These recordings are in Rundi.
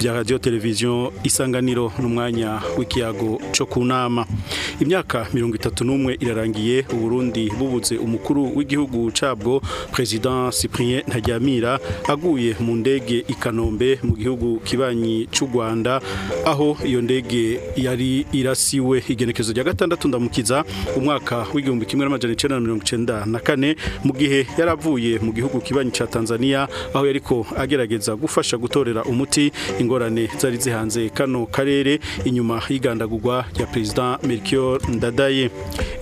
bya radiyo televiziyo isanganiro n'umwanya w'ikiyago cyo ku nama imyaka mirongo itatu n'umwe irarangiye uburundi bubutse umukuru w'igihugu cabwo perezida cyprien ntajyamira aguye mu ndege i kanombe mu gihugu kibanyi cy'u rwanda aho iyo ndege yari irasiwe igenekezo rya gatandatu ndamukiza umwaka w'igihumbi kimwe n'amajana icyenda na mirongo icyenda na kane mu gihe yaravuye avuye mu gihugu kibanyi cya Tanzania aho yariko agerageza gufasha gutorera umuti ingorane zari zihanze kano karere inyuma y'igandagurwa rya Perezida Melchior Ndadaye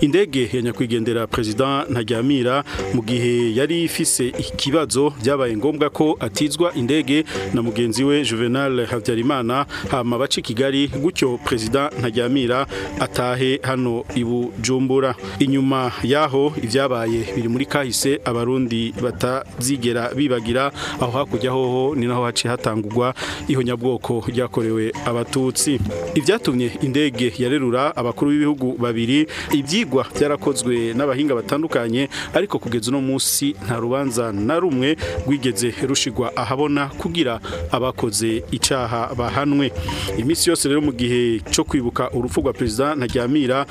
indege ya nyakwigendera President Ntaryamira mu gihe yari ifise ikibazo byabaye ngombwa ko atizwa indege na mugenzi we Juvenal Habyarimana hama baci Kigali gutyo President Ntaryamira atahe hano i Bujumbura inyuma yaho ibyabaye biri muri kahise abarundi batazigera bibagira aho hakurya hoho ni naho haciye hatangurwa ihonyabwoko ryakorewe abatutsi ibyatumye indege yarerura abakuru b'ibihugu babiri ibyigwa byarakozwe n'abahinga batandukanye ariko kugeza uno munsi nta rubanza na rumwe rwigeze rushigwa ahabona kugira abakoze icyaha bahanwe iminsi yose rero mu gihe cyo kwibuka urupfu rwa perezida ntaryamira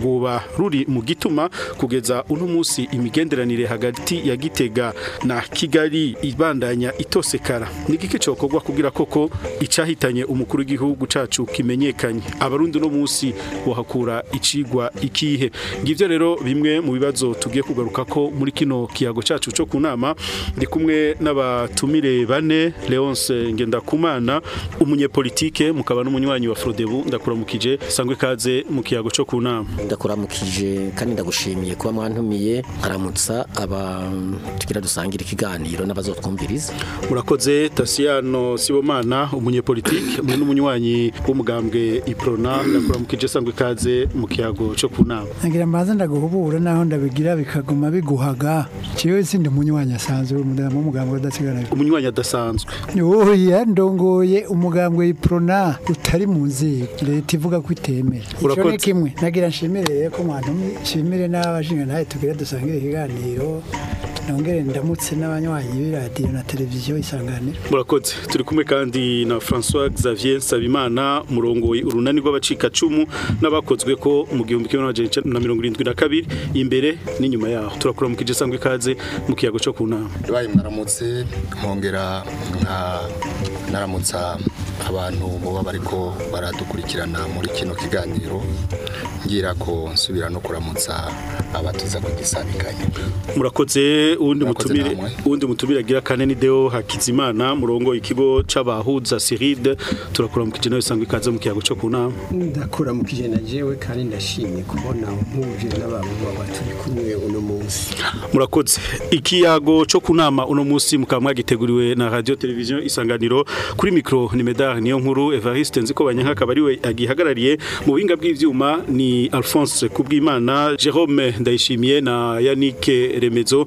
rwuba ruri mu gituma kugeza uno munsi imigenderanire hagati ya gitega na kigali ibandanya itosekara nigiki cokogwa kugira koko icahitanye umukuru w'igihugu cacu kimenyekanye abarundi no munsi wahakura icigwa ikihe ngibyo rero bimwe mu bibazo tugiye kugaruka ko muri kino kiyago cyacu cyo kunama ndi kumwe n'abatumire bane Leonce Ngendakumana umunyepolitike mukaba n'umunywanyi wa Frodebu ndakuramukije sangwe ikaze mu kiyago cyo kunama ndakuramukije kandi ndagushimiye kuba mwantumiye aramutsa aba tugira dusangira ikiganiro n'abazotwa twumviriza murakoze tasiyano sibomana umunyepolitike umwe n'umunywanyi w'umugambwe iprona ndakora sangwe kaze mu kiyago cyo ku nama ngira mbaza ndaguhubura naho ndabigira bikaguma biguhaga kiwe sindi umunywanyi asanzwe umudamu w'umugambwe adasigana umunywanyi adasanzwe oya ndongoye umugambwe iprona utari mu nzego leta ivuga ko itemera urakoze kimwe nagira nshimire ko mwantu nshimire n'abashinga nawe tugire dusangire ikiganiro nongere ndamutse n'abanywanyi b'iradiyo radiyo na televiziyo isanganira murakoze turi kumwe kandi na François xavier nsabimana umurongoye urunani rw'abacikacumu n'abakozwe ko mu gihumbi kimwe na mirongo irindwi na kabiri imbere n'inyuma yaho turakura mu kijya sangwa ikaze mu kiyago cyo ku nama ribaye mwaramutse nkongera naramutsa abantu muba bariko baradukurikirana muri kino kiganiro ngira ko nsubira no kuramutsa abatuza kugisabikanya murakoze uwundi mutumire uwundi mutumire agira kane ni deo hakizimana murongo ikigo c'abahuza Siride turakuramukije nawe sangwe kaze mu kiyago cyo kunama ndakuramukije na jewe kandi ndashimye kubona mpuje n'abantu baba kumwe uno munsi murakoze ikiyago cyo kunama uno munsi mukaba mwagiteguriwe na radio television isanganiro kuri micro ni medar niyo nkuru Evariste nziko banyanka kabari we agihagarariye mu binga bw'ivyuma ni Alphonse Kubwimana Jerome Ndayishimiye na Yannick Remezo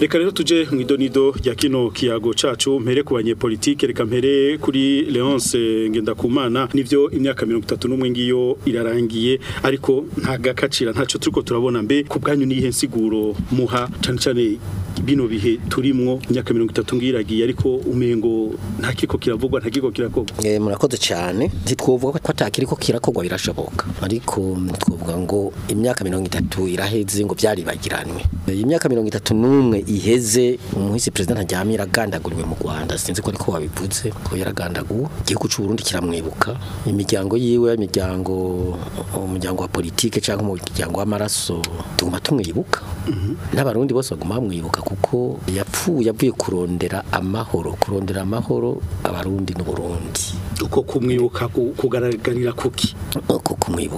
reka rero tujye mu idonido rya kino kiyago cacu mpere ku banyepolitike reka mpere kuri leonce ngendakumana nibyo imyaka mirongo itatu n'umwe ngiyo irarangiye ariko nta gakacira ntacyo turiko turabona mbe ku bwanyu ihe nsiguro muha cyane cyane bino bihe turimwo imyaka mirongo itatu ngiragiye ariko umengo nta kiriko kiravugwa nta kiriko kirakorwa eh murakoze cyane ntitwovuga ko ata kiriko birashoboka ariko twovuga ngo imyaka mirongo itatu iraheze ngo byaribagiranwe eh, imyaka mirongo itatu n'umwe iheze umuhisi perezida ntajyamye yaragandaguriwe mu Rwanda sinzi ko ariko wabivuze ko yaragandaguwe igihugu cy'u Burundi kiramwibuka imiryango yiwe imiryango umuryango wa politiki cyangwa umuryango w'amaraso tuguma tumwibuka mhm. n'abarundi bose baguma bamwibuka kuko yapfuye avuye kurondera amahoro kurondera amahoro abarundi n'uburundi uko kumwibuka kugaragarira kuki uko kumwibuka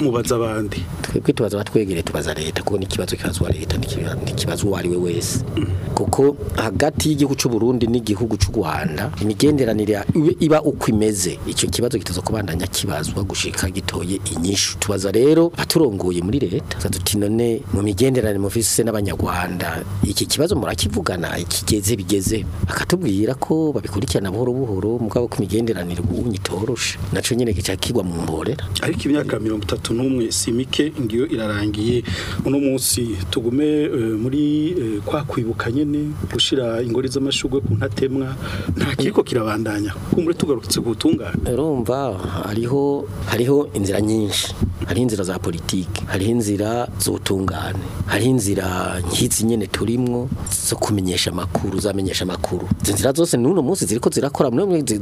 mubaza abandi twebwe tubaza abatwegereye tubaza leta kuko n'ikibazo kibazwa leta ntikibazo uwo ari we wese mm. kuko hagati y'igihugu cy'u Burundi n'igihugu cy'u Rwanda imigenderanire iba uko imeze icyo kibazo kitazo kubandanya kibazwa gushika gitoye inyishu tubaza rero baturongoye muri leta tuti none mu migenderanire mufise n'abanyarwanda iki kibazo murakivugana ikigeze bigeze akatubwira ko babikurikirana buhoro buhoro mugabo ku migenderanire ngendanirwa ubu nyitoroshe naco nyene gica kigwa mu mborera ariko imyaka 31 simike ngiyo irarangiye uno munsi tugume eh, muri uh, kwa kwibuka nyene gushira ingori z'amashugwe ku ntatemwa nta kiriko kirabandanya kumure tugarutse gutungana urumva hariho hariho inzira nyinshi hariho inzira za politike hariho inzira z'ubutungane hari inzira nk'izi nyene turimwo zo kumenyesha amakuru zamenyesha amakuru izi zose n'uno munsi ziriko zirakora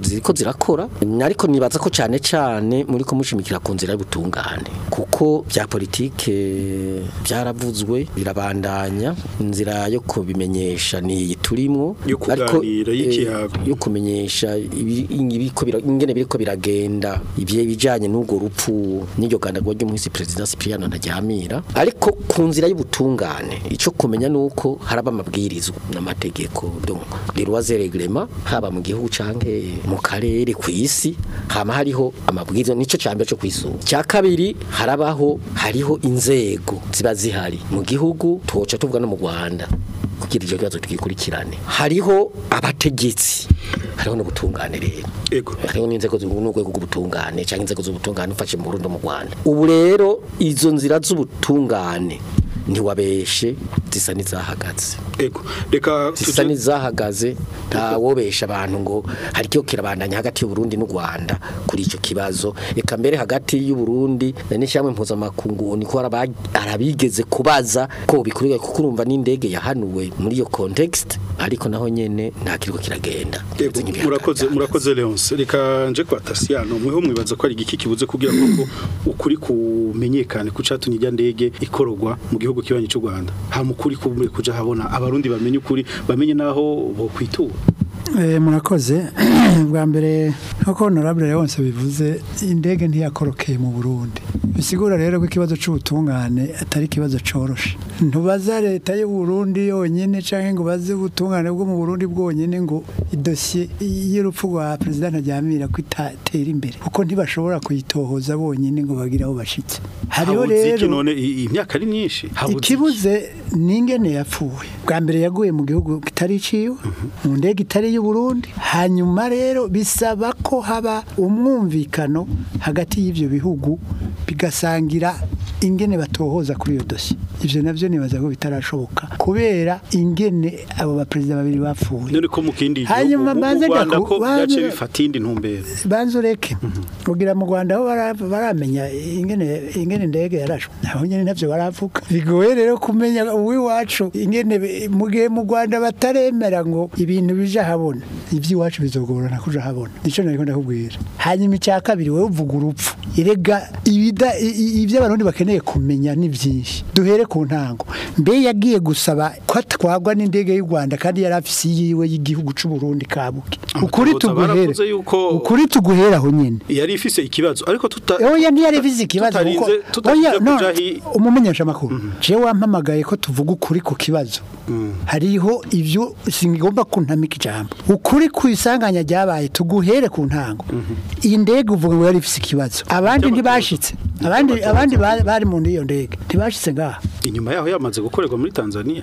ziriko zirakora barakora ariko nibaza ko cyane cyane muri kumushimikira ku nzira y'ubutungane kuko bya politike byaravuzwe birabandanya inzira yo kubimenyesha ni turimo ariko eh, yo kumenyesha ibiko ingene biriko biragenda ibye bijanye n'ubwo rupfu n'iryo gandagwa ryo muhisi president Cyprian ariko ku nzira y'ubutungane icyo kumenya nuko haraba amabwirizwa n'amategeko donc les haba mu gihugu canke mu karere riri ku isi hama hariho amabwiriza nico cyambere cyo kwisura cya kabiri harabaho hariho inzego ziba zihari mu gihugu tuhoca tuvuga no mu Rwanda kugira icyo kibazo tugikurikirane hariho abategetsi hariho n'ubutungane rero yego hariho n'inzego n'urwego rw'ubutungane cyangwa inzego z'ubutungane ufashe mu Burundi mu Rwanda ubu rero izo nzira z'ubutungane ntiwabeshe zisa n'izahagaze zisa n'izahagaze ntawobesha abantu ngo hari icyo kirabandanya hagati y'uburundi n'u rwanda kuri icyo kibazo reka mbere hagati y'u y'uburundi na n'ishyamba mpuzamakungu niko arabigeze kubaza ko bikurura kukurumva n'indege yahanuwe muri iyo context ariko naho nyine nta kiriko kiragenda murakoze murakoze leonce reka nje kwa tasiyano mweho mwibaza ko ari igiki kibuze kugira ngo ukuri kumenyekane ku cyatumye ndege ikororwa mu gihugu igihugu kibanyi cy'u Rwanda hamukuri kumwe kuja habona abarundi bamenye ukuri bamenye naho bo kwitura Eh, murakoze bwa mbere nk'uko honorable yose bivuze indege ntiyakorokeye mu burundi bisigura rero ko ikibazo cy'ubutungane atari ikibazo cyoroshe ntubaza leta y'u Burundi yonyine cyangwa ngo ubaze ubutungane bwo mu burundi bwonyine ngo idosiye y'urupfu rwa perezida ntajyamira ko itatera imbere kuko ntibashobora kuyitohoza bonyine ngo bagire aho bashike hariho rero imyaka ari myinshi ikibuze ni ingene yapfuye bwa mbere yaguye mu gihugu kitari iciwe mhm. mu ndege itari y'i Burundi hanyuma rero bisaba ko haba umwumvikano hagati y'ibyo bihugu bigasangira ingene batohoza kuri iyo dosiye ivyo navyo nibaza ko bitarashoboka kubera ingene abo baperezida babiri bapfuye hanyuma banze ureke mhm. kugira mu rwanda ho baramenya ingene ndege yarashwe aho nyene navyo baravuga bigoye rero kumenya uwiwacu ingene mu gihe mu rwanda bataremera ngo ibintu bija habo urabona ibyo iwacu bizogorana kujya ahabona nicyo nari ndakubwira hanyuma icya kabiri wowe uvuga urupfu erega ibyo abantu bakeneye kumenya ni byinshi duhere ku ntango mbe yagiye gusaba ko atwagwa n'indege y'u Rwanda kandi yari afisi yiwe y'igihugu cy'u Burundi kabuke ah, ukuri tuguhere ukuri tuguhera aho nyine yari ifise ikibazo ariko tuta oya nti ifise ikibazo kuko oya no umumenyesha makuru mhm. je wampamagaye ko tuvuga ukuri ku kibazo mm. hariho ibyo singomba kuntamika ijambo ukuri ku isanganya ryabaye tuguhere ku ntango mhm. iyi ndege uvuga ngo yari ifite ikibazo abandi ntibashitse abandi abandi bari mu iyo ndege ntibashyize ngaha inyuma yaho yamaze gukorerwa muri tanzania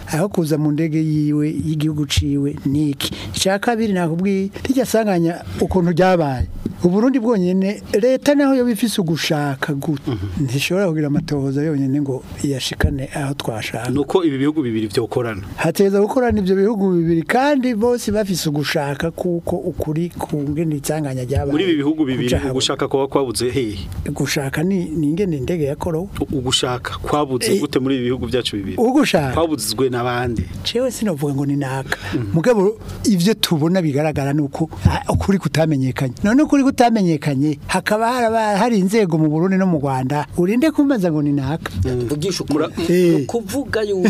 aho kuza mu ndege yiwe y'igihugu ciwe niki cya kabiri nakubwiye rijya gutunganya ukuntu byabaye uburundi bwonyine leta naho yo bifise ugushaka gute mhm. ntishobora kugira amatohoza yonyine ngo yashikane aho twashaka nuko ibi bihugu bibiri byokorana hateza gukorana ibyo bihugu bibiri kandi bose bafise ugushaka kuko ukuri kungene icanganya ryabaye muri ibi bihugu bibiri ugushaka kuba kwabuze hehe gushaka ni ningene indege yakoro ugushaka kwabuze eh, gute muri ibi bihugu byacu bibiri ugushaka kwabuzwe nabandi cewe sinovuga ngo ni naka mhm. mugabo ivyo tubona bigaragara nuko ukuri kutamenyekanye none ukuri kutamenyekanye hakaba hari inzego mu Burundi no mu Rwanda urinde kumbaza ngo ni naka ugisha eh. kuvuga yuko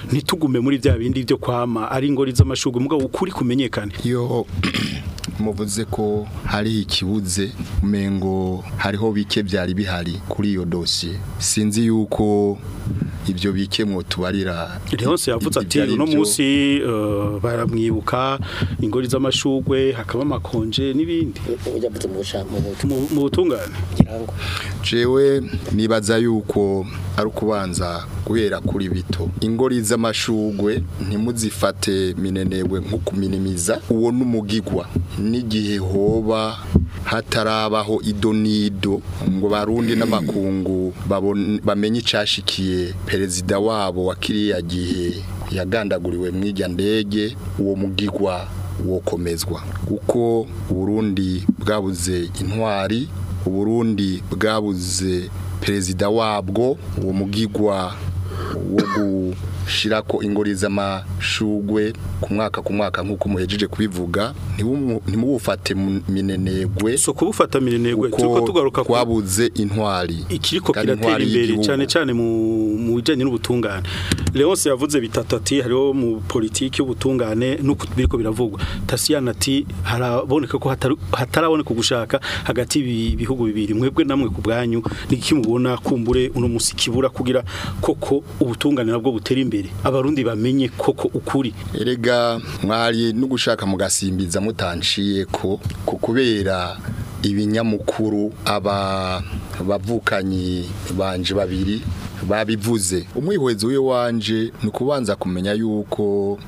nitugume muri bya bindi byo kwama ari ngo ibigori z'amashugwe mugabo ukuri kumenyekane yo muvuze ko hari ikibuze mengo hariho bike byari bihari kuri iyo dosiye sinzi yuko ibyo bikemwo tubarira Leonce yavuze ati no munsi uh, baramwibuka ingori z'amashugwe hakaba amakonje nibindi yavuze mu mu butungane jewe nibaza yuko ari kubanza guhera kuri bito ingori z'amashugwe ntimuzifate minenewe nko kuminimiza uwo numugigwa n'igihe hoba hatarabaho idonido ngo barundi n'amakungu bamenye icyashikiye perezida wabo wa kiriya gihe yagandaguriwe mw'ijya ndege uwo mugigwa wokomezwa kuko uburundi bwabuze intwari uburundi bwabuze perezida wabwo uwo mugigwa wo shirako ingori z'amashugwe ku mwaka ku mwaka nk'uko muhejeje kubivuga ntimubufate minenegwe so kubufata minenegwe tuko tugaruka kwabuze intwari ikiriko kiratera imbere cyane cyane mu bijanye n'ubutungane Leonce yavuze bitatu ati hariho mu politiki y'ubutungane nuko biriko biravugwa Tasiana ati haraboneka ko hataraboneka gushaka hagati ibihugu bibiri mwebwe namwe ku bwanyu niki mubona kumbure uno musikibura kugira koko ubutungane nabwo butera imbere imbere abarundi bamenye koko ukuri erega mwari no gushaka mugasimbiza mutanciye ko kubera ibinyamukuru aba bavukanyi banje babiri babivuze umwihwezo we wanje ni kubanza kumenya yuko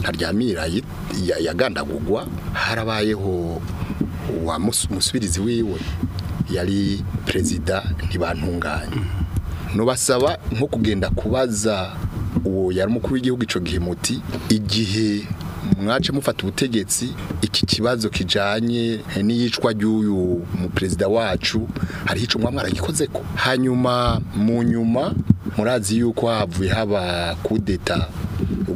ntaryamira yagandagurwa harabayeho umusubirizi wiwe yari perezida ntibantunganye nubasaba nko kugenda kubaza uwo yari umukuru w'igihugu icyo gihe muti igihe mwace mufata ubutegetsi iki kibazo kijanye n'iyicwa ry'uyu muperezida wacu hari ico mwamwaragikoze ko hanyuma mu nyuma murazi yuko havuye haba kudeta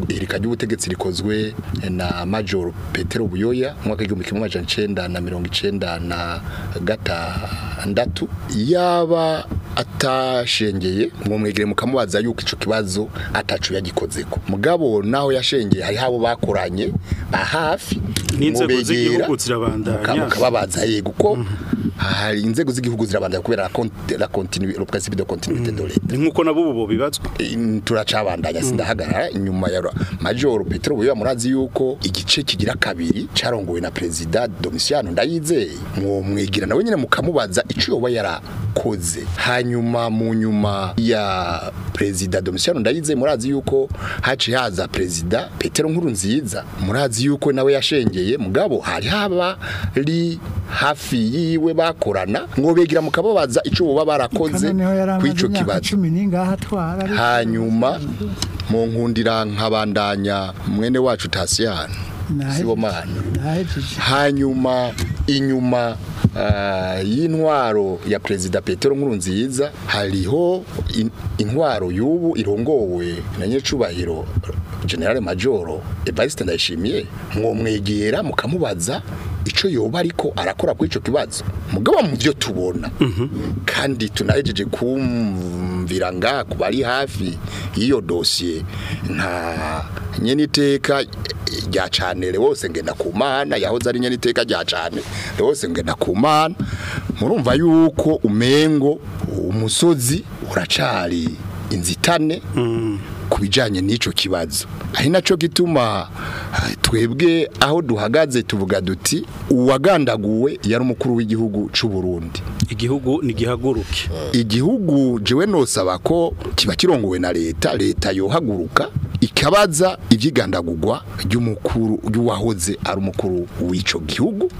ihirikanya ry'ubutegetsi rikozwe na Major petero buyoya mu mwaka w'igihumbi kimwe amajana icyenda na mirongo icyenda na gatandatu yaba atashengeye ngo mwegere mukamubaza yuko icyo kibazo atacu yagikozeko mugabo naho yashengeye hariho abo bakoranye hafi n'inzego z'igihugu zirabandanya mukababaza yego uko mhm. hari inzego z'igihugu zirabanza kubera la continuité le principe de continuité de l'État mm. nkuko nabo ubu bibatswe turacabandanya mm. sindahagarara inyuma ya Major Petro Buyoya murazi yuko igice kigira kabiri carongowe na President Domitiano Ndayize mu mwigira nawe nyine mukamubaza ico yoba yarakoze hanyuma mu nyuma ya President Domitiano Ndayize murazi yuko haci haza President Petero nziza murazi yuko nawe yashengeye mugabo hari haba li hafi yiwe bakorana ngo begira mu icyo baba barakoze kw'icyo kibazo hanyuma mu nkundira nkabandanya mwene wacu tasiyana sibo mana hanyuma inyuma ah, y'intwaro ya perezida petero Nkurunziza hariho intwaro y'ubu irongowe na nyacubahiro generale majoro ebarisite ndayishimiye mwomwegera mukamubaza icyo yoba ariko arakora kuri icyo kibazo mugabo mu byo tubona mhm. kandi tunahejeje kumvira nga ku bari hafi y'iyo dosiye nka nyeniteka rya cyane rwose ngenda ku mana yahoze ari nyeniteka rya cyane rwose ngenda ku mana murumva yuko umengo umusozi uracari inzitane mm. ku bijyanye n'icyo kibazo ari nacyo gituma eh, twebwe aho duhagaze tuvuga duti uwagandaguwe yari umukuru w'igihugu cy'u Burundi igihugu ntigihaguruke igihugu jiwe nosaba ko kiba kirongowe na leta leta yohaguruka ikabaza ibyigandagurwa ry'umukuru ry'uwahoze ari umukuru w'icyo gihugu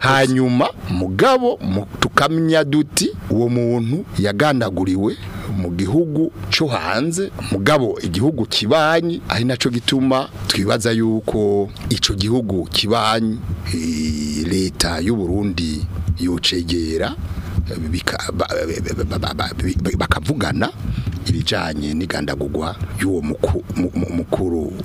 hanyuma mugabo tukamenya duti uwo muntu yagandaguriwe mu gihugu cyo hanze mugabo igihugu kibanyi ari nacyo gituma twibaza yuko icyo gihugu kibanyi eh, leta y'u Burundi yocegera bakavugana ibijyanye n'igandagurwa y'uwo mukuru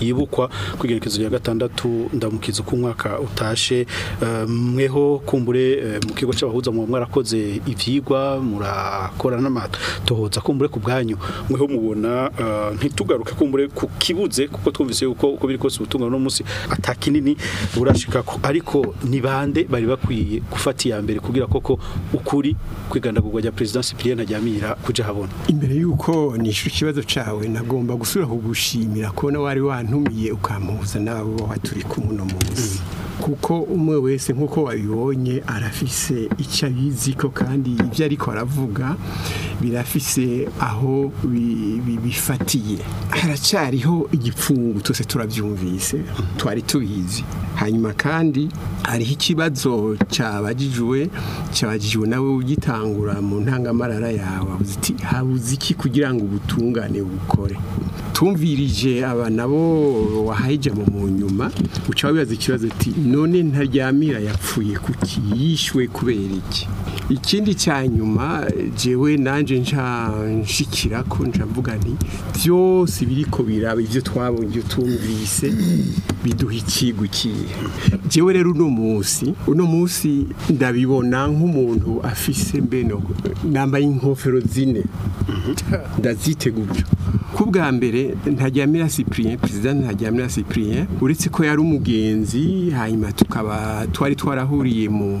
yibukwa kwigerekeza kwezi ya gatandatu ndamukiza uko umwaka utashe eh, mweho kumbure eh, mu kigo cy'abahuza mu mwarakoze ibyigwa murakora n'amatohoza kumbure ku bwanyu mweho mubona eh, ntitugaruke kumbure ku kibuze kuko twumvise yuko uko biri kose ubutunga no munsi atakinini burashika ariko ni bande bari bakwiye gufata iya mbere kugira koko ukuri kwigandagurwa rya president Cyprien Ntajamira kuja habona imbere yuko nishura ikibazo cawe nagomba gusura kugushimira kubona wari wantumiye ukampuza n'abo baba turi munsi kuko umwe wese nk'uko wabibonye arafise icyo abizi ko kandi ibyo ariko aravuga birafise aho bifatiye haracariho igipfungu twese turabyumvise twari tubizi hanyuma kandi hariho ikibazo cyabajijwe cyabajijwe nawe ugitangura mu ntangamarara yawe habuze iki kugira ngo ubutungane bukore tumvirije aba nabo wahayijya mu mu nyuma uca wibaza ikibazo ati none ntaryamira yapfuye kuki yishyuwe kubera iki ikindi cya nyuma jewe nanje nshikira ko njavuga nti byose biri ko biraba ibyo twabonye ibyo tumvise biduha ikigukiye jewe rero uno munsi uno munsi ndabibona nk'umuntu afise mbeno nambaye inkofero zine mhm. ndazite gutyo ku bwa mbere ntajyamira sipuriye perezida ntajyamira sipuriye uretse ko yari umugenzi hanyuma tukaba twari twarahuriye mu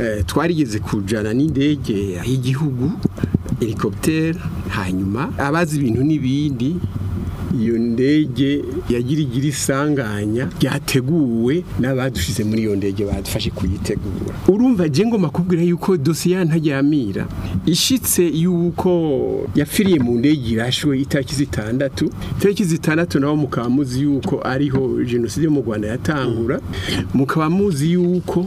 eh, twarigeze kujyana n'indege y'igihugu helicopter hanyuma abazi ibintu n'ibindi iyo ndege ya igira isanganya ryateguwe n'abadushize muri iyo ndege badufashe kuyitegura urumva ngoma makubwira yuko dosiye ntajyamira ishyitse yuko yapfiriye mu ndege irashwe itariki zitandatu itariki zitandatu nabo mukaba muzi yuko ariho jenoside yo mu rwanda yatangura mukaba muzi yuko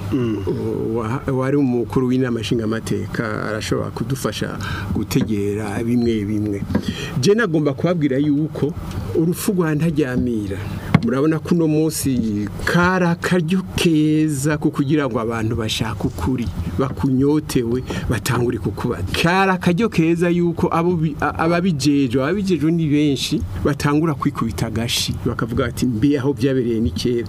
mm. wari umukuru w'inama nshingamateka arashobora kudufasha gutegera bimwe bimwe jena agomba kubabwira yuko urupfu rwantajyamira murabona ko uno munsi kari akaryo keza ko kugira ngo abantu bashake ukuri bakunyotewe batangure kukubaza kari akaryo keza yuko ababijejwe ababijejwe ni benshi batangura kwikubita agashi bakavuga bati mbe aho byabereye ni kera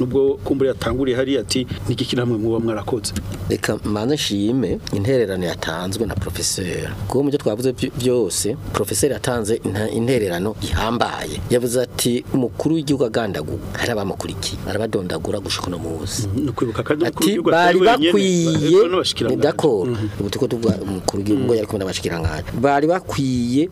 nubwo kumbure yatanguriye hari ati n'igiki namwe muba mwarakoze reka mbanze nshime intererano yatanzwe na professeur kuko mu byo twavuze byose professeur yatanze intererano ihambaye yavuze ati umukuru w'igihugu agandagurwa hari abamukurikiye arabadondagura gushika no muzi mm-hmm. ati bari bakwiye dakoro mm-hmm. ubu tuvuga umukuru w'igihugu mm-hmm. yari kumwe n'abashikiranganje bari bakwiye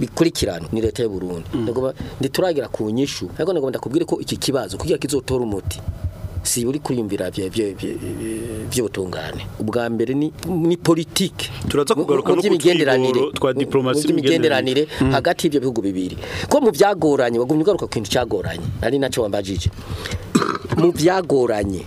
bikurikirana ni leta y'u Burundi mhm. ndagomba ku nyishu ariko ndagomba ndakubwire ko iki kibazo kugira kizotore umuti si uri kwiyumvira by'ubutungane ubwa mbere ni politiki turaza kugaruka no ku twa diplomasi imigenderanire mm. hagati y'ibyo bihugu bibiri ko mu byagoranye bagumye ugaruka ku cyagoranye ari nacyo wambajije mu byagoranye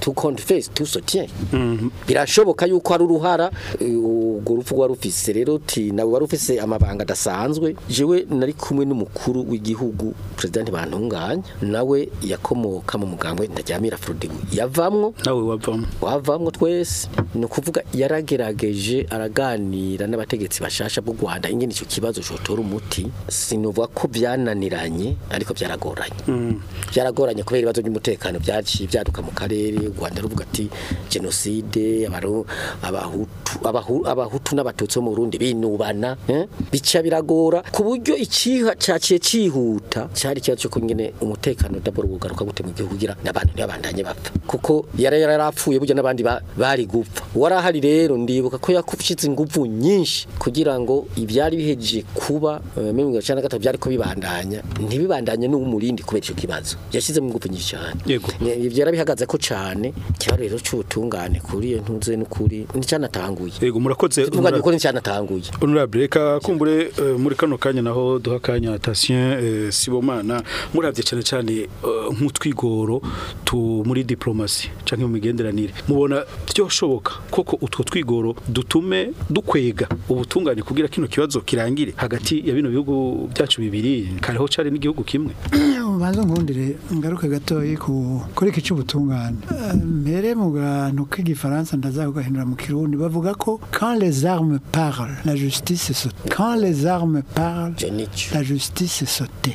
tu confess tu soutien mm. birashoboka yuko ari uruhara ubwo rupfu rwa rufise rero ti nawe wari ufise amabanga adasanzwe jewe nari kumwe n'umukuru w'igihugu president bantunganya nawe yakomoka mu mugambwe ntajyamira Frodebu yavamwo nawe wavamwo wavamwo twese ni ukuvuga yaragerageje araganira n'abategetsi bashasha b’u Rwanda ingene icyo kibazo cotora umuti sinuvuga ko byananiranye ariko byaragoranye byaragoranye mm. kubera ibibazo by'umutekano byaciye byaduka mu karere Rwanda ruvuga ati genocide abahutu abahutu bo mu Burundi binubana eh? bica biragora ku buryo ikiha cyaciye cyihuta cyari ikibazo cyo kungene umutekano dabora ugaruka gute mu gihugu kugira n'abantu ntibabandanye bapfa kuko yari yarapfuye burya n'abandi bari gupfa warahari rero ndibuka ko yakufitse ingufu nyinshi kugira ngo ibyari bihejeje kuba eh, mirongo icyenda na gatatu byari kubibandanya ntibibandanye n'umurindi kubera icyo kibazo yashyizemo ingufu nyinshi cyane ibyo yarabihagaze ko cyane kiba rero cy'ubutungane kuri iyo ntunze n'ukuri nticyanatanguye yego murakoze tuvuga ko nticyanatanguye honorable reka kumbure eh, muri kano kanya naho duha kanya Tatien eh, Sibomana murabye cyane cyane nk'utwigoro muri diplomasi canke mu migenderanire mubona byoshoboka koko utwo twigoro dutume dukwega ubutungane kugira kino kibazo kirangire hagati ya bino bihugu byacu bibiri kareho cari n'igihugu kimwe ubanza nkundire ngaruka gatoyi ku kuri iki cy'ubutungane mbere mu kantu k'igifaransa ndazagahindura mu kirundi bavuga ko quand les armes parlent la justice saute quand les armes parlent la justice saute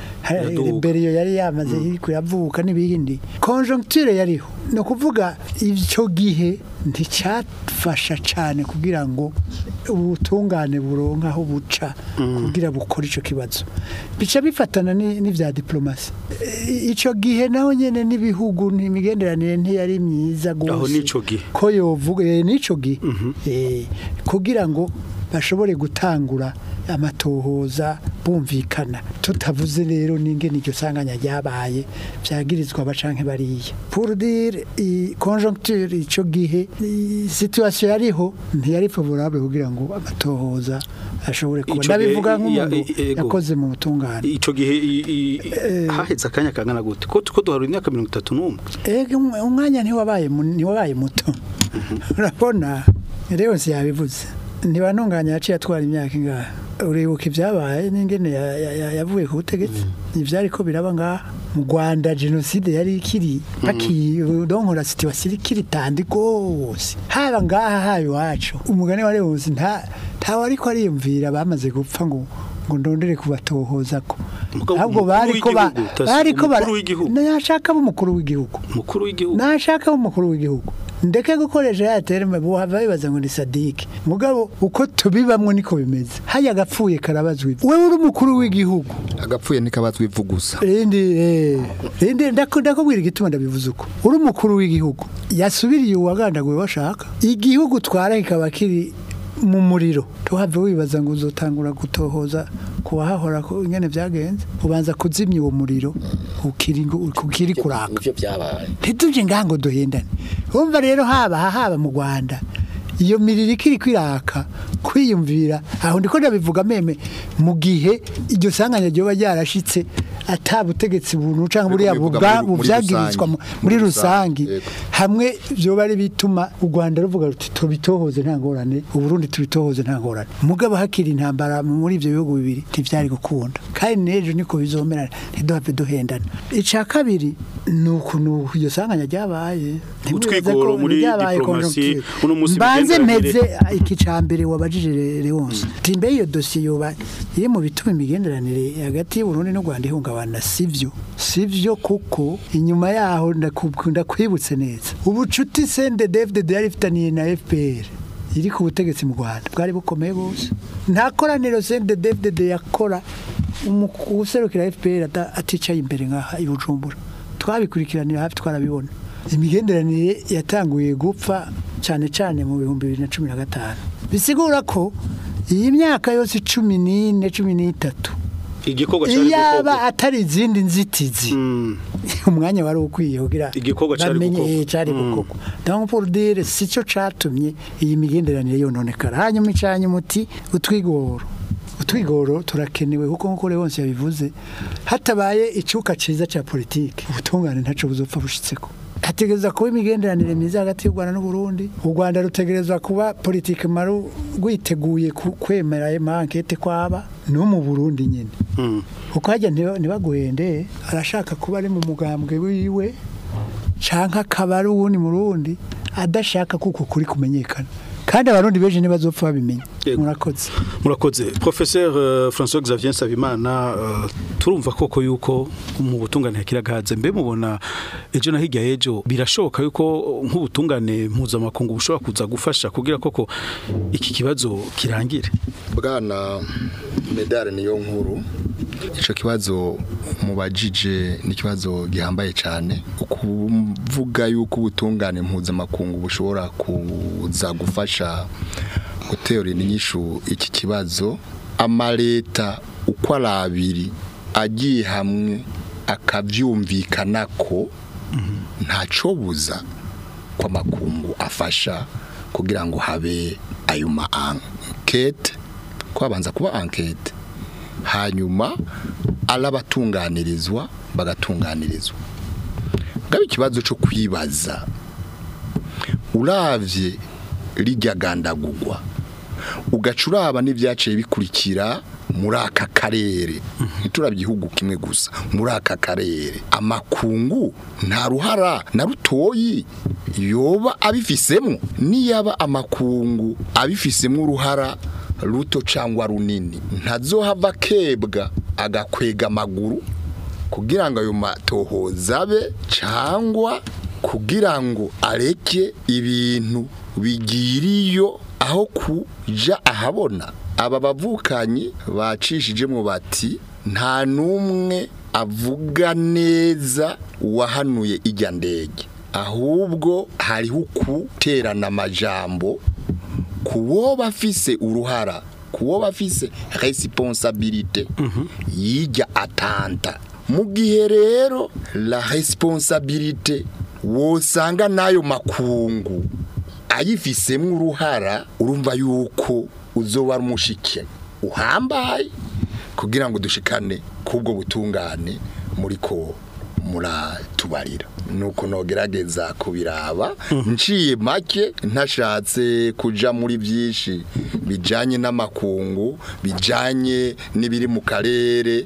imbere yo yari yamaze mhm. kuyavuka n'ibindi konjongiture yariho no kuvuga icyo gihe nticyafasha cyane kugira ngo ubutungane buronke aho buca mm. kugira bukore icyo kibazo bica bifatana n'ibya diporomasi e, icyo gihe naho nyine n'ibihugu imigenderanire ntiyari myiza gusa ko yovuga e, n'icyo gihe mm-hmm. e, kugira ngo bashobore gutangura amatohoza bumvikana tutavuze rero n'ingene iryo sanganya ryabaye byagirizwa abacanke bariya purudire conjoncture icyo gihe situwasiyo yariho ntiyari favorable kugira ngo amatohoza ashobore kuba nabivuga nk'umuntu yakoze mu butungane icyo gihe eh, hahetse akanya kangana gute ko duharura imyaka mirongo itatu n'umwe umwanya ntiwabaye muto mhm. urabona rero ntiyabivuze ntibanunganya yaciye atwara imyaka ingahe uribuka ibyabaye n'ingene yavuye ku butegetsi mm. ibyari ko biraba ngaha mu rwanda jenoside yari ikiri bakidonko mm. la situation ikiri tandiko wose haba ngaha hayo wacu umugani wari wose nta ntawari ariyumvira bamaze gupfa ngo ngo ndondere kubatohoza ko ntabwo bariko bariko barashaka umukuru w'igihugu nashaka umukuru w'igihugu ndeke gukoresha yatera buhava bibaza ngo ni sadike mugabo uko tubibamwe niko bimeze haya agapfuye karabazwa ivu wewe uri umukuru w'igihugu agapfuye ntikabazwa ivu gusa rindi eh. rindi ndakubwira igituma ndabivuze uko uri umukuru w'igihugu yasubiriye uwagandaguwe washaka igihugu twara kikaba mu muriro tuhave wibaza ngo uzotangura gutohoza kuba hahora ingene byagenze ubanza kuzimya uwo muriro ukiri ukiri kuraka ntitujye ngaha ngo duhindane wumva rero haba haba mu Rwanda iyo miriro ikiri kwiraka kwiyumvira aho ndiko ndabivuga meme mu gihe iryo sanganya ryo ryarashitse ata butegetsi buntu cyangwa buriya bubyagirizwa muri rusange hamwe byo bari bituma u Rwanda ruvuga ruti tubitohoze nta ngorane Burundi tubitohoze nta ngorane mugabo hakiri intambara muri ibyo bihugu bibiri ntibyari gukunda kandi n'ejo niko bizomerana ntiduhave duhendana icya kabiri ni ukuntu iyo sanganya ryabaye gutwikura muri diplomasi uno munsi mbanze mpeze iki cya mbere wabajije Leonce mm. timbe iyo dosiye yoba iri mu bituma imigenderanire hagati y'u Burundi n'u Rwanda ihungabana si sivyo kuko inyuma yaho ndakubwira kwibutse neza ubucuti sende devide yari ifitaniye na fpr iri ku butegetsi mu rwanda bwari bukomeye bose nta koraniro sende devide yakora userukira fpr aticaye imbere nk'aha i bujumbura twabikurikiranira hafi twarabibona imigenderanire yatanguye gupfa cyane cyane mu bihumbi bibiri na cumi na gatanu bisigura ko iyi myaka yose cumi n'ine cumi n'itatu igikorwa cyari yaba atari izindi nzitizi mm. umwanya wari ukwiye kugira igikorwa cyari gukorwa eh, cyari mm. gukorwa donc pour dire sico catumye iyi migenderanire yononekara hanyuma icanye umuti utwigoro utwigoro turakenewe kuko nkuko rero yabivuze hatabaye icuka cyiza cya politike ubutungane ntaco buzopfa bushitseko hategereza kuba imigenderanire myiza hagati y'u Rwanda n'u Burundi u Rwanda rutegerezwa kuba politiki maru rwiteguye kwemera emankete kwaba no mu Burundi nyine kuko hmm. hajya ntibaguhende arashaka kuba ari mu mugambwe wiwe canka akaba ari uwundi murundi adashaka kuko kuri kumenyekana kandi abarundi benshi ntibazopfa babimenya murakoze murakoze professeur euh, François Xavier Nsabimana euh, turumva koko yuko mu butungane hakiragahaze mbe mubona ejo na hirya ejo birashoka yuko nk'ubutungane mpuzamakungu bushobora kuza gufasha kugira koko iki kibazo kirangire bwana medale niyo nkuru icyo kibazo mubajije ni ikibazo gihambaye cyane ukuvuga yuko ubutungane mpuzamakungu bushobora kuza gufasha bidufasha gutera inyishu iki kibazo amaleta uko ari abiri agiye hamwe akabyumvikana ko ntacobuza ko amakungu afasha kugira ngo habe ayo ma kwabanza kuba ankete hanyuma alabatunganirizwa bagatunganirizwa ngabe ikibazo cyo kwibaza uravye rijyagandagurwa ugacuraba n'ibyaciye bikurikira muri aka karere ntiturabyihugu kimwe gusa muri aka karere amakungu nta ruhara na rutoyi yoba abifisemo niyaba amakungu abifisemo uruhara ruto cyangwa runini ntazohava kebwa agakwega amaguru kugira ngo ayo matohoza abe cyangwa kugira ngo areke ibintu bigiriyo aho kuja ahabona aba bavukanyi bacishijemo bati nta n'umwe avuga neza uwahanuye ijya ndege ahubwo hariho kuterana amajambo ku wo bafise uruhara ku wo bafise resiponsabirite yijya atanta mu gihe rero la resiponsabirite wosanga n'ayo makungu ayivisemo uruhara urumva yuko uzoba ari umushike uhambaye kugira ngo dushikane k'ubwo butungane muri ko muratubarira nuko nogerageza kubiraba hmm. nciye make ntashatse kuja muri byinshi bijyanye n'amakungu bijyanye n'ibiri mu karere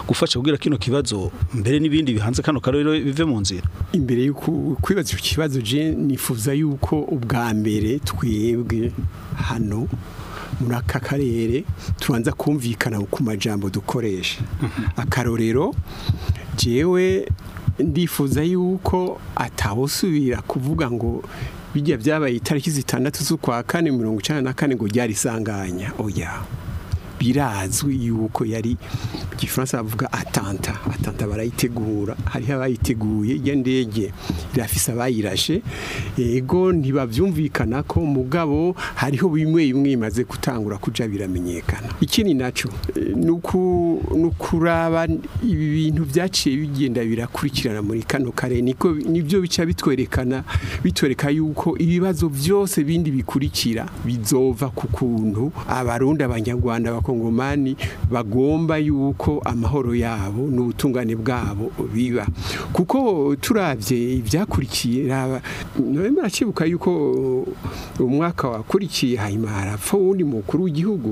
gufasha kubwira kino kibazo mbere n'ibindi bihanze kano karero bive mu nzira imbere y'uko kwibaza icyo je nifuza yuko ubwa mbere twebwe hano muri aka karere tubanza kumvikana ku majambo dukoresha mhm. akarorero jewe ndifuza yuko atawusubira kuvuga ngo bijya byabaye itariki zitandatu z'ukwa kane mirongo icyenda na kane ngo ryari isanganya oya birazwi yuko yari mu gifaransa bavuga atanta atanta barayitegura hariho abayiteguye iyo ndege irafise abayirashe yego ntibabyumvikana ko mugabo hariho bimwe bimwe bimaze gutangura kujya biramenyekana ikindi nacyo ni ukuraba ibi bintu byaciye bigenda birakurikirana muri kano kare niko nibyo bica bitwerekana bitwereka yuko ibibazo byose bindi bikurikira bizova ku kuntu abarundi abanyarwanda bakora b'abakongomani bagomba yuko amahoro yabo n'ubutungane bwabo biba kuko turabye ibyakurikiye murakibuka yuko umwaka wakurikiye hanyuma harapfa uwundi mukuru w'igihugu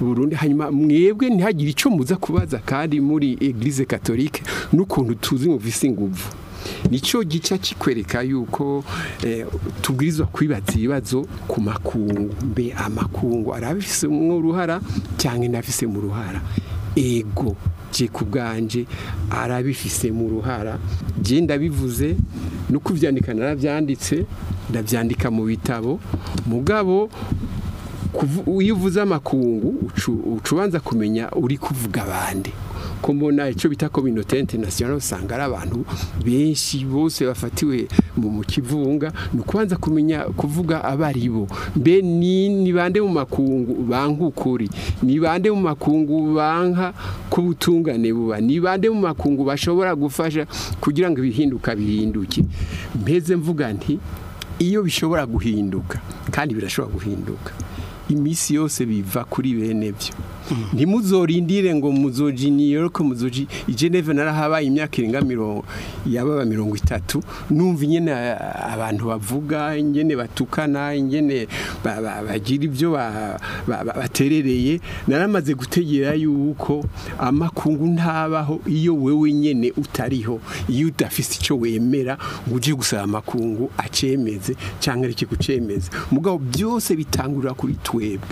burundi hanyuma mwebwe ntihagire icyo muza kubaza kandi muri eglise katolike n'ukuntu tuzi mu visi inguvu nicyo gica kikwereka yuko eh, tubwirizwa kwibaza ibibazo ku makungu mbe amakungu arabifise mu ruhara cyangwa inafise mu ruhara ego je ku arabifise mu ruhara je ndabivuze no kuvyandika naravyanditse ndavyandika mu bitabo mugabo iyo uvuze amakungu ucubanza kumenya uri kuvuga abandi kumbona icyo bita ko binote international usanga ari abantu benshi bose bafatiwe mu kivunga ni ukubanza kumenya kuvuga abaribo mbe ni bande mu makungu banka ukuri ni bande mu makungu banka k'ubutungane buba ni bande mu makungu bashobora gufasha kugira ngo ibihinduka bihinduke mpeze mvuga nti iyo bishobora guhinduka kandi birashobora guhinduka iminsi yose biva kuri bene byo ntimuzorindire ngo muzoji New York muzoji Geneve narahabaye imyaka irenga mirongo yababa mirongo itatu numva nyene ah, abantu bavuga nyene batukana nyene bagira ibyo baterereye naramaze gutegera yuko amakungu ntabaho iyo wewe nyene utariho iyo udafise icyo wemera ngo uje gusaba amakungu acemeze cyangwa areke kucemeza mugabo byose bitangurira kuri twebwe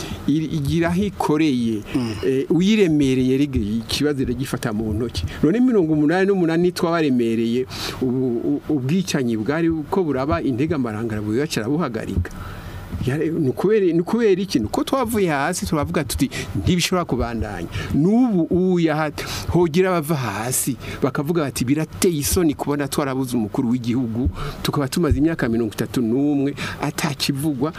igira aho ikoreye uyiremereye bariyeri ikibazo iragifata mu ntoki none mirongo umunani n'umunani twabaremereye ubwicanyi bwari ko buraba integamarangara bwacira buhagarika ni kubera iki nuko twavuye hasi turavuga tuti ntibishobora kubandanya n'ubu uya hogira bava hasi bakavuga bati birateye isoni kubona twarabuze umukuru w'igihugu tukaba tumaze imyaka mirongo itatu n'umwe atakivugwa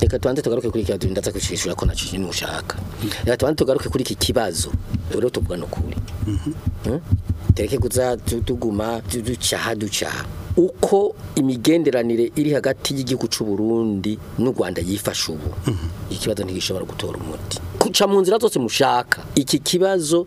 reka tubanze tugaruke kuri iki ndaza kucishura ko nacyo ikintu ushaka hmm. reka tubanze tugaruke kuri iki kibazo rero tuvugana ukuri mhm. hmm? tereke kuza tuguma ducaha ducaha uko imigenderanire iri hagati y'igihugu cy'u Burundi n'u Rwanda yifasha ubu mhm. ikibazo ntigishobora gutora umuti muca mu nzira zose mushaka iki kibazo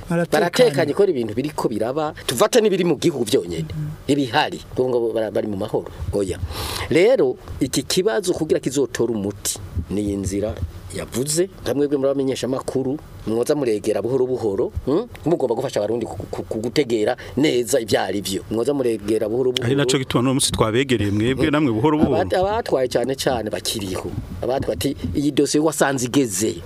baratekanye ko ibintu biri ko biraba tuva bafata n'ibiri mu gihugu byonyine mm-hmm. ibihari ngo bari mu mahoro oya rero iki kibazo kugira kizotora umuti ni inzira yavuze ntamwebwe murabamenyesha makuru mwoza muregera buhoro buhoro hmm? mugomba gufasha abarundi kugutegera neza ibyari byo mwoza muregera buhoro buhoro ari naco gituma no musi twabegereye mwebwe namwe buhoro buhoro abatwaye cyane cyane bakiriho abandi bati iyi dosiye wasanze igeze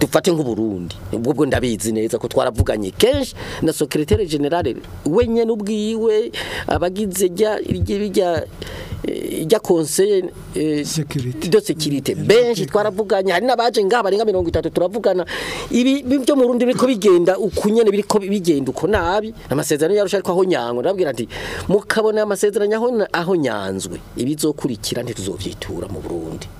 dufate nk'uburundi ubwo ndabizi neza ko twaravuganye kenshi na secrétaire General wenye n’ubwiwe abagize jya irya ijya conseil eh, de sécurité benshi twaravuganye hari nabaje ngaha barenga 30 turavugana ibi byo mu rundi biriko bigenda ukunyene biriko bigenda uko nabi amasezerano yarusha ariko aho nyango ndabwira ati mukabona amasezerano aho aho nyanzwe ibizokurikira nti mu Burundi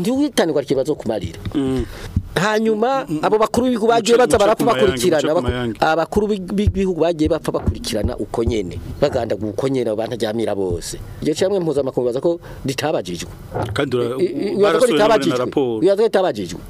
ntiwitanirwa kibazo kumarira mm. hanyuma abo bakuru b'ibihugu bagiye baza barapfa bakurikirana abakuru b'ibihugu bagiye bapfa bakurikirana uko nyene bagandagura uko nyene bantajyamira bose iryo cyamwe mpuzamakungu baza ko ritabajijwe kandi ritabajijwe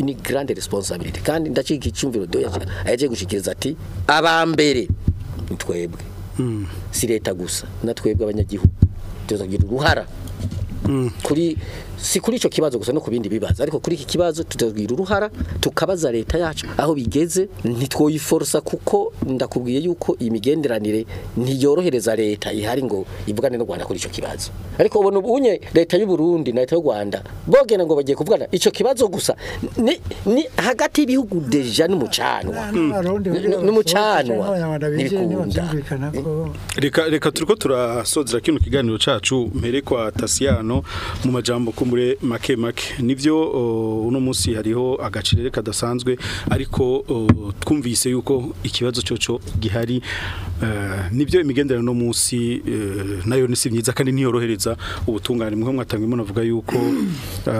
ni grande responsibility kandi ndacika icyumviro doya gushikiriza ati abambere twebwe si leta gusa na twebwe abanyagihugu tuzagira uruhara mm. kuri si kuri icyo kibazo gusa no ku bindi bibazo ariko kuri iki kibazo tutagwira uruhara tukabaza leta yacu aho bigeze ntitwoyiforosa kuko ndakubwiye yuko imigenderanire ntiyorohereza leta ihari ngo ivugane no Rwanda kuri icyo kibazo ariko ubona ubunye leta y'u Burundi na leta y'u Rwanda bogena ngo bagiye kuvugana icyo kibazo gusa ni, ni hagati y'ibihugu deja n'umucanwa n'umucanwa reka reka turiko turasozera kino kiganiro cacu mperekwa Tasiano mu majambo ku muri make make nibyo uno munsi hariho agaciro kadasanzwe ariko twumvise yuko ikibazo cyoco gihari e, nibyo imigendera no munsi e, nayo ni si myiza kandi ntiyorohereza ubutungane mwe mwatangwemo navuga yuko e,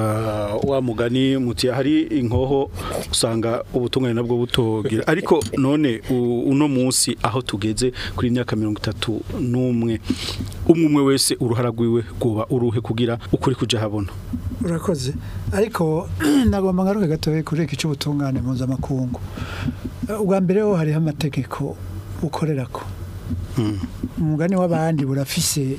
wa mugani muti hari inkoho usanga ubutungane nabwo butogira ariko none uno munsi aho tugeze kuri imyaka mirongo itatu n'umwe umwe umwe wese uruhara rwiwe uruhe kugira ukuri kujya habona urakoze ariko nagomba ngaruka gatoya kuri iki cy'ubutungane mpuzamakungu eh, ubwa mbere ho hariho amategeko ukorera ko hmm. umugani w'abandi burafise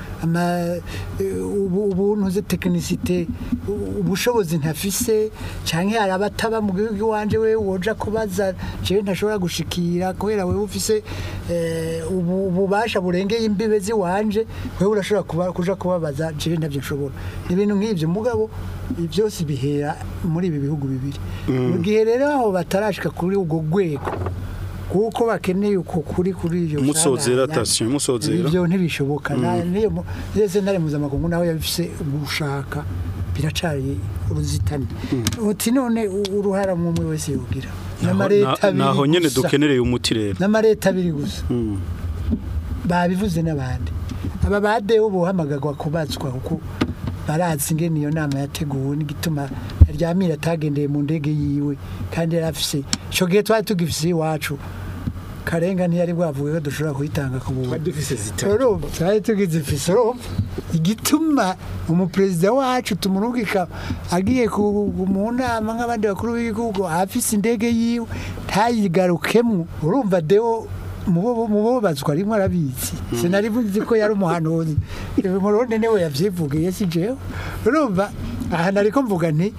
ubuntu ze ubushobozi ntafise cyangwa hari abataba mu gihugu iwanjye we woja kubaza njyewe ntashobora gushikira kubera wowe ufise eh, ububasha burengeye imbibe z'iwanje wowe urashobora kuja kubabaza njyewe ntabyo nshobora ibintu nk'ibyo mugabo byose bihera muri ibi bihugu bibiri mm. mu gihe rero aho batarashika kuri ubwo rwego kuko bakeneye uko kuri kuri iyo musozera tasiyo musozera ibyo ntibishoboka hmm. niyo ndetse ntare mpuzamahanga nawe yabifise gushaka biracari uruzitane hmm. uti none uruhara umwe wese yogira naho nyine dukenereye umuti rero n'amareta abiri gusa hmm. babivuze n'abandi aba badeho buhamagagwa kubatswa kuko barazi ingene iyo nama yateguwe n'igituma ryamira atagendeye mu ndege yiwe kandi yari afise gihe twari tugifise iwacu karenga ntiyari bwavuye ko dushobora kuyitanga ku buntu twari tugize igituma umuperezida wacu tumurugika agiye mu nama nk'abandi bakuru b'igihugu afise indege yiwe ntayigarukemo urumva deo mu bazwa arimo arabizi hmm. sinari nzi ko yari umuhanuzi uyu murundi niwe yabyivugiye si jewe urumva aha nari ko mvuga nti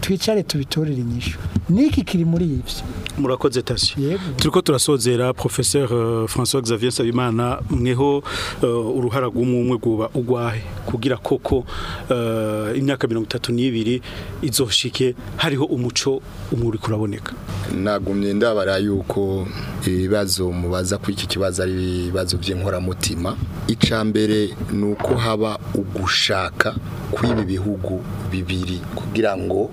twicare tubiturire inyishu niki kiri muri ibyo murakoze tasi turiko turasozera professeur euh, François Xavier Sabimana mweho euh, uruhara rw'umwe guba ugwahe kugira koko euh, imyaka mirongo itatu nibiri izoshike hariho umuco umuri kuraboneka nagumye ndabara yuko ibibazo mubaza iki kibazo ari ibibazo by'inkora mutima icambere nuko ko haba ugushaka kw'ibi bihugu bibiri kugira ngo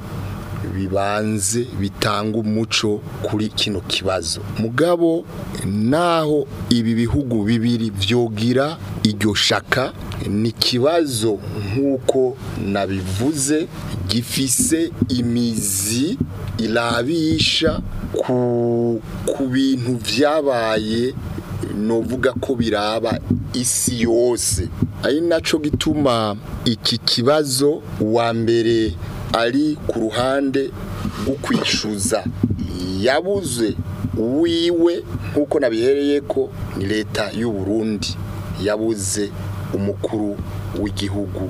bibanze bitanga umuco kuri kino kibazo mugabo naho ibi bihugu bibiri byogira iryo shaka ni kibazo nk'uko nabivuze gifise imizi irabisha ku bintu byabaye Novuga ko biraba isi yose ari nacyo gituma iki kibazo uwa mbere ari ku ruhande rwo kwishyuza yabuze wiwe nk'uko nabihereye ko ni leta Burundi yabuze umukuru w'igihugu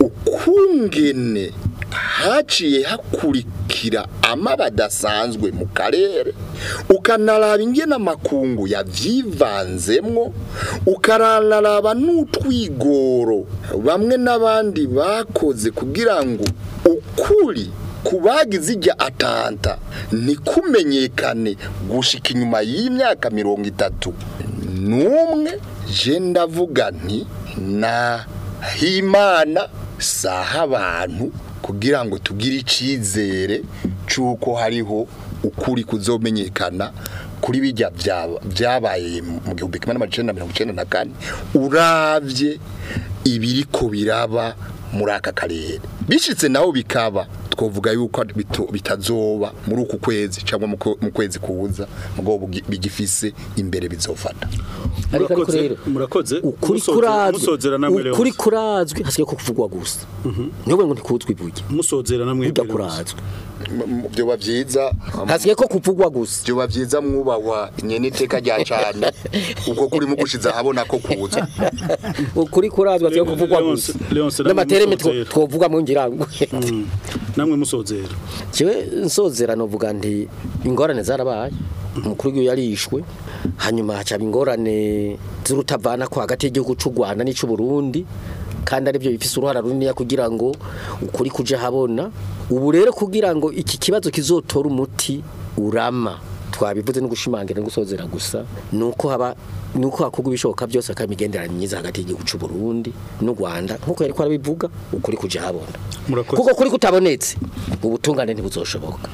ukungene haciye hakurikira amaba adasanzwe mu karere ukanaraba ingenamakungu yabyivanzemo ukanaraba n'utwigoro bamwe n'abandi bakoze kugira ngo ukuri kubagize ijya atanta ntikumenyekane gushika inyuma y'imyaka mirongo itatu n'umwe je ndavuga nti na himana saha abantu kugira ngo tugire icyizere cy'uko hariho ukuri kuzomenyekana kuri bijya byabaye mu gihumbi kimwe n'amajana mirongo icyenda na kane urabye ibiri ko biraba muri aka karere bishyitse naho bikaba twavuga yuko bitazoba muri uku kwezi cyangwa mu kwezi kuwuza ngo bigifise imbere bizofata murakoze ukuri kurazwi hasigaye ko kuvugwa gusa mhm. niyo ngo ntikuzwi ibuye musozera namwe kurazwi byoba byiza hasigaye ko kuvugwa gusa byoba byiza mwubahwa nyene iteka rya cane ubwo kuri mugushiza habona ko kuza ukuri kurazwa byo kuvugwa gusa n'amatereme twovuga mu ngirango mm. namwe musozera jewe nsozera no vuga nti ingorane zarabaye umukuru w'igihugu yarishwe hanyuma hacaba ingorane z'urutavana kwa hagati y'igihugu cy'u Rwanda n'ic'u Burundi kandi aribyo bifite uruhara runini kugira ngo ukuri kujya habona ubu rero kugira ngo iki kibazo kizotora umuti urama twabivuze no gushimangira no gusozera gusa ni uko haba nuko hakuga ibishoboka byose akamigenderanire myiza hagati y'igihugu cy'u Burundi n'u Rwanda nkuko yari ko ukuri kuja habona kuko kuri kutabonetse ubutungane ntibuzoshoboka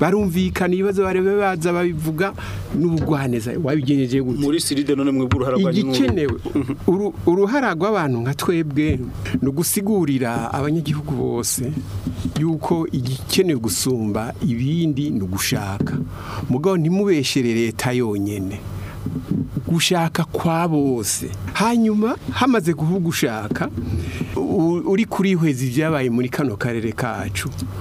barumvikana ibibazo barebe baza babivuga n'ubugwaneza wabigeneje gute muri siride none mwe uruhara igikenewe uruhara rw'abantu nka twebwe no gusigurira abanyagihugu bose hose yuko igikenewe gusumba ibindi ni ugushaka mugabo ntimubeshere leta yonyine gushaka kwa bose hanyuma hamaze kuvuga ushaka uri kuri kurihweza ibyabaye muri kano karere kacu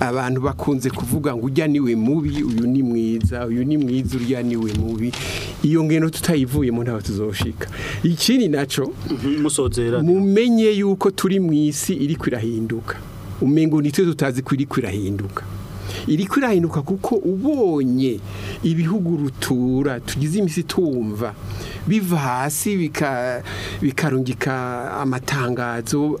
abantu bakunze kuvuga ngo ujya niwe mubi uyu ni mwiza uyu ni mwiza urya niwe mubi iyo ngendo tutayivuyemo ntabwo tuzoshika ikindi nacyo mhm, mumenye yuko turi mu isi iri kurahinduka umengo nitwe tutazi kwiri kwirahinduka iri kurahinuka kuko ubonye ibihugu rutura tugize iminsi tumva biva hasi bikarungika amatangazo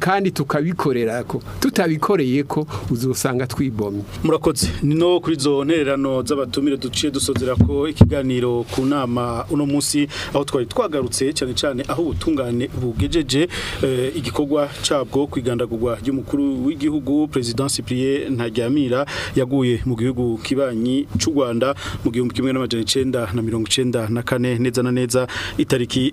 kandi tukabikorera ko tutabikoreye ko uzusanga twibomye murakoze ni no kuri izo z'abatumire duciye dusozera ko ikiganiro ku nama uno munsi aho twari twagarutse cyane cyane aho ubutungane bugejeje eh, igikorwa cyabwo kwigandagurwa ry'umukuru w'igihugu perezida Cyprien Ntaryamira yaguye mu gihugu kibanyi cy'u Rwanda mu gihumbi kimwe n'amajana icenda na mirongo icenda na kane neza na neza itariki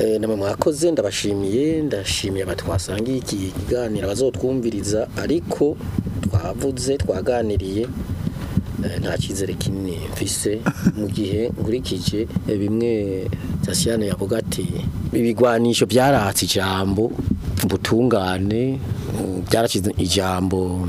eh, namwe mwakoze ndabashimiye ndashimiye abatwasangiye iki kiganiro bazotwumviriza ariko twavuze twaganiriye Eh, nta cyizere kinini mfise mu gihe nkurikije eh, bimwe Tasiyane yavuga ati ibigwanisho byaratse ijambo ubutungane byarashize ijambo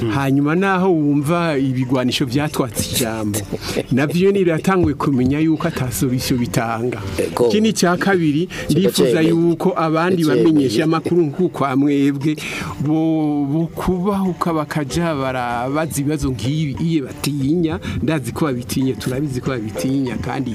hmm. hanyuma naho wumva ibigwanisho byatwatse ijambo nabyo biratanguye kumenya yuko atasobisho bita muganga ikindi cya kabiri ndifuza yuko abandi bamenyesha amakuru nk'uko amwebwe bo kubahuka bakajya barabaza ibibazo nk'ibi iye batinya ndazi ko babitinya turabizi ko babitinya kandi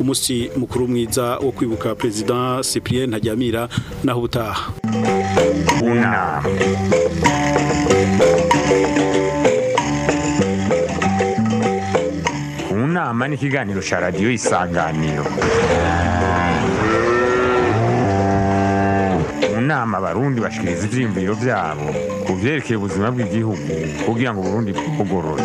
umunsi mukuru mwiza wo kwibuka perezida cyprien ntajyamira naho ubutaha ku nama n'ikiganiro cya radiyo isanganiro nama abarundi bashikiriza ivyiyumviro vyabo ku byerekeye ubuzima bw'igihugu kugira ngo uburundi bwugorore